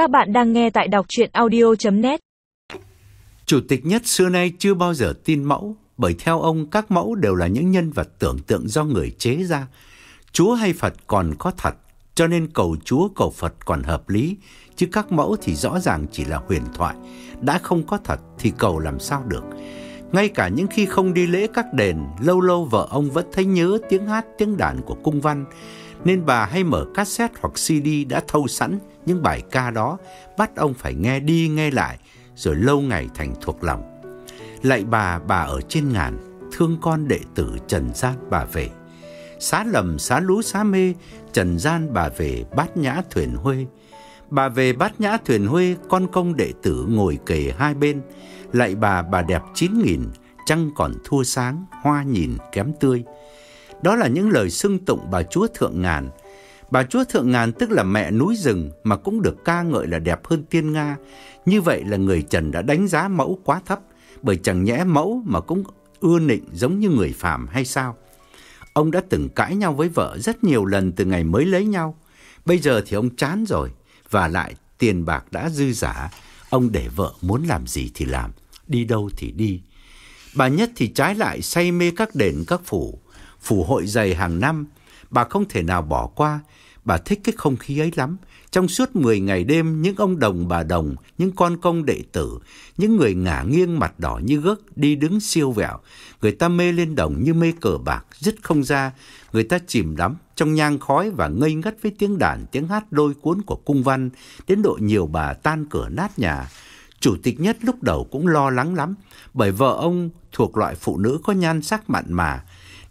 Các bạn đang nghe tại đọc chuyện audio.net Chủ tịch nhất xưa nay chưa bao giờ tin mẫu, bởi theo ông các mẫu đều là những nhân vật tưởng tượng do người chế ra. Chúa hay Phật còn có thật, cho nên cầu Chúa cầu Phật còn hợp lý, chứ các mẫu thì rõ ràng chỉ là huyền thoại. Đã không có thật thì cầu làm sao được. Ngay cả những khi không đi lễ các đền, lâu lâu vợ ông vẫn thấy nhớ tiếng hát tiếng đàn của cung văn, nên bà hay mở cassette hoặc CD đã thâu sẵn những bài ca đó, bắt ông phải nghe đi nghe lại, rồi lâu ngày thành thuộc lòng. Lạy bà, bà ở trên ngàn, thương con đệ tử trần gian bà về. Xá lầm, xá lú, xá mê, trần gian bà về bát nhã thuyền huê. Bà về bát nhã thuyền huê, con công đệ tử ngồi kề hai bên. Lạy bà, bà đẹp chín nghìn, trăng còn thua sáng, hoa nhìn kém tươi. Đó là những lời xưng tụng bà chúa Thượng Ngàn. Bà chúa Thượng Ngàn tức là mẹ núi rừng mà cũng được ca ngợi là đẹp hơn tiên Nga. Như vậy là người Trần đã đánh giá mẫu quá thấp, bởi chẳng nhẽ mẫu mà cũng ưa nịnh giống như người phàm hay sao? Ông đã từng cãi nhau với vợ rất nhiều lần từ ngày mới lấy nhau. Bây giờ thì ông chán rồi, và lại tiền bạc đã dư giả, ông để vợ muốn làm gì thì làm, đi đâu thì đi. Bà Nhất thì trái lại say mê các đền các phủ, phủ hội dày hàng năm, bà không thể nào bỏ qua, bà thích cái không khí ấy lắm. Trong suốt 10 ngày đêm, những ông đồng bà đồng, những con công đệ tử, những người ngả nghiêng mặt đỏ như gấc đi đứng siêu vẹo, người ta mê lên đồng như mê cờ bạc, dứt không ra, người ta chìm đắm trong nhang khói và ngây ngất với tiếng đàn, tiếng hát đôi cuốn của cung văn, đến độ nhiều bà tan cửa nát nhà. Chủ tịch nhất lúc đầu cũng lo lắng lắm, bởi vợ ông thuộc loại phụ nữ có nhan sắc mặn mà,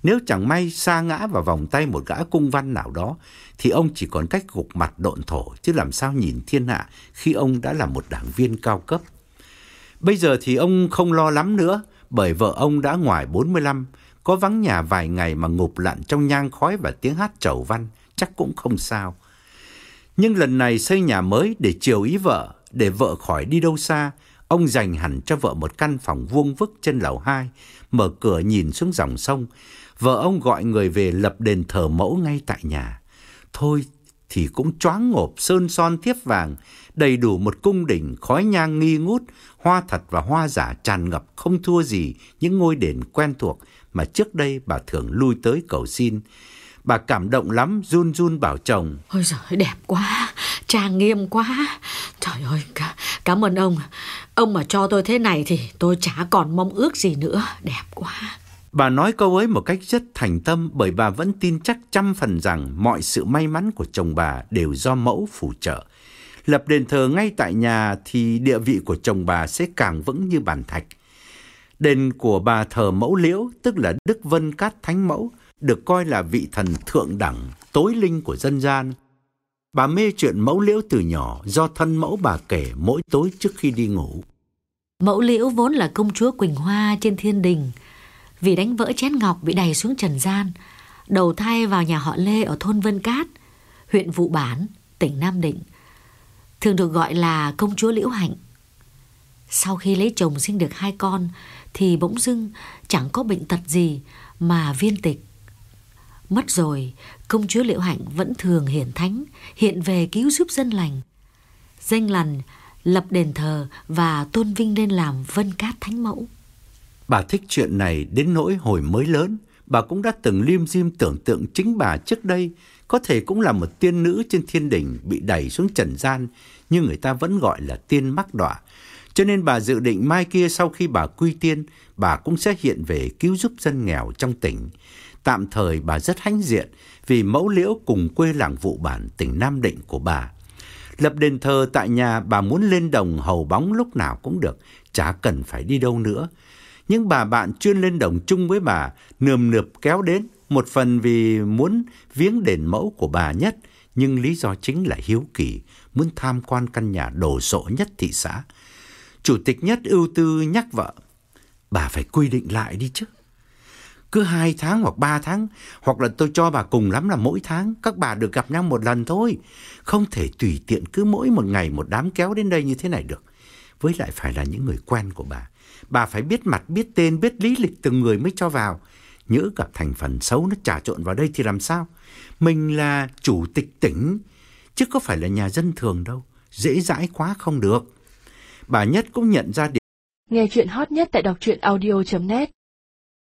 nếu chẳng may sa ngã vào vòng tay một gã cung văn nào đó, thì ông chỉ còn cách gục mặt độn thổ, chứ làm sao nhìn thiên hạ khi ông đã là một đảng viên cao cấp. Bây giờ thì ông không lo lắm nữa, bởi vợ ông đã ngoài 45, có vắng nhà vài ngày mà ngụp lặn trong nhang khói và tiếng hát trầu văn, chắc cũng không sao. Nhưng lần này xây nhà mới để chiều ý vợ, để vợ khỏi đi đâu xa, ông dành hẳn cho vợ một căn phòng vuông vức trên lầu 2, mở cửa nhìn xuống dòng sông, vợ ông gọi người về lập đền thờ mẫu ngay tại nhà. Thôi thì cũng choáng ngộp sơn son thiếp vàng, đầy đủ một cung đình khói nhang nghi ngút, hoa thật và hoa giả tràn ngập không thua gì những ngôi đền quen thuộc mà trước đây bà thường lui tới cầu xin. Bà cảm động lắm, run run bảo chồng. Ôi giời, đẹp quá, trang nghiêm quá. Trời ơi, cả, cảm ơn ông. Ông mà cho tôi thế này thì tôi chả còn mong ước gì nữa. Đẹp quá. Bà nói câu ấy một cách rất thành tâm bởi bà vẫn tin chắc trăm phần rằng mọi sự may mắn của chồng bà đều do mẫu phù trợ. Lập đền thờ ngay tại nhà thì địa vị của chồng bà sẽ càng vững như bàn thạch. Đền của bà thờ mẫu liễu, tức là Đức Vân Cát Thánh Mẫu, được coi là vị thần thượng đẳng, tối linh của dân gian. Bà mê chuyện mẫu liễu từ nhỏ do thân mẫu bà kể mỗi tối trước khi đi ngủ. Mẫu liễu vốn là công chúa Quỳnh Hoa trên thiên đình, vì đánh vỡ chén ngọc bị đày xuống trần gian, đầu thai vào nhà họ Lê ở thôn Vân Cát, huyện Vụ Bản, tỉnh Nam Định, thường được gọi là công chúa Liễu Hạnh. Sau khi lấy chồng sinh được hai con thì bỗng dưng chẳng có bệnh tật gì mà viên tịch. Mất rồi, công chúa Liễu Hạnh vẫn thường hiển thánh, hiện về cứu giúp dân lành. Danh lành, lập đền thờ và tôn vinh lên làm Vân Cát Thánh Mẫu. Bà thích chuyện này đến nỗi hồi mới lớn, bà cũng đã từng liêm diêm tưởng tượng chính bà trước đây có thể cũng là một tiên nữ trên thiên đình bị đẩy xuống trần gian, nhưng người ta vẫn gọi là tiên mắc đọa. Cho nên bà dự định mai kia sau khi bà quy tiên, bà cũng sẽ hiện về cứu giúp dân nghèo trong tỉnh. Tạm thời bà rất hãnh diện vì mẫu liễu cùng quê làng vụ bản tỉnh Nam Định của bà. Lập đền thờ tại nhà bà muốn lên đồng hầu bóng lúc nào cũng được, chả cần phải đi đâu nữa. Những bà bạn chuyên lên đồng chung với bà nườm nượp kéo đến, một phần vì muốn viếng đền mẫu của bà nhất, nhưng lý do chính là hiếu kỳ, muốn tham quan căn nhà đồ sộ nhất thị xã. Chủ tịch nhất ưu tư nhắc vợ, bà phải quy định lại đi chứ. Cứ hai tháng hoặc ba tháng, hoặc là tôi cho bà cùng lắm là mỗi tháng, các bà được gặp nhau một lần thôi. Không thể tùy tiện cứ mỗi một ngày một đám kéo đến đây như thế này được. Với lại phải là những người quen của bà. Bà phải biết mặt, biết tên, biết lý lịch từng người mới cho vào. Nhỡ gặp thành phần xấu nó trà trộn vào đây thì làm sao? Mình là chủ tịch tỉnh, chứ có phải là nhà dân thường đâu. dễ dãi quá không được. Bà Nhất cũng nhận ra Nghe chuyện hot nhất tại đọc truyện audio.net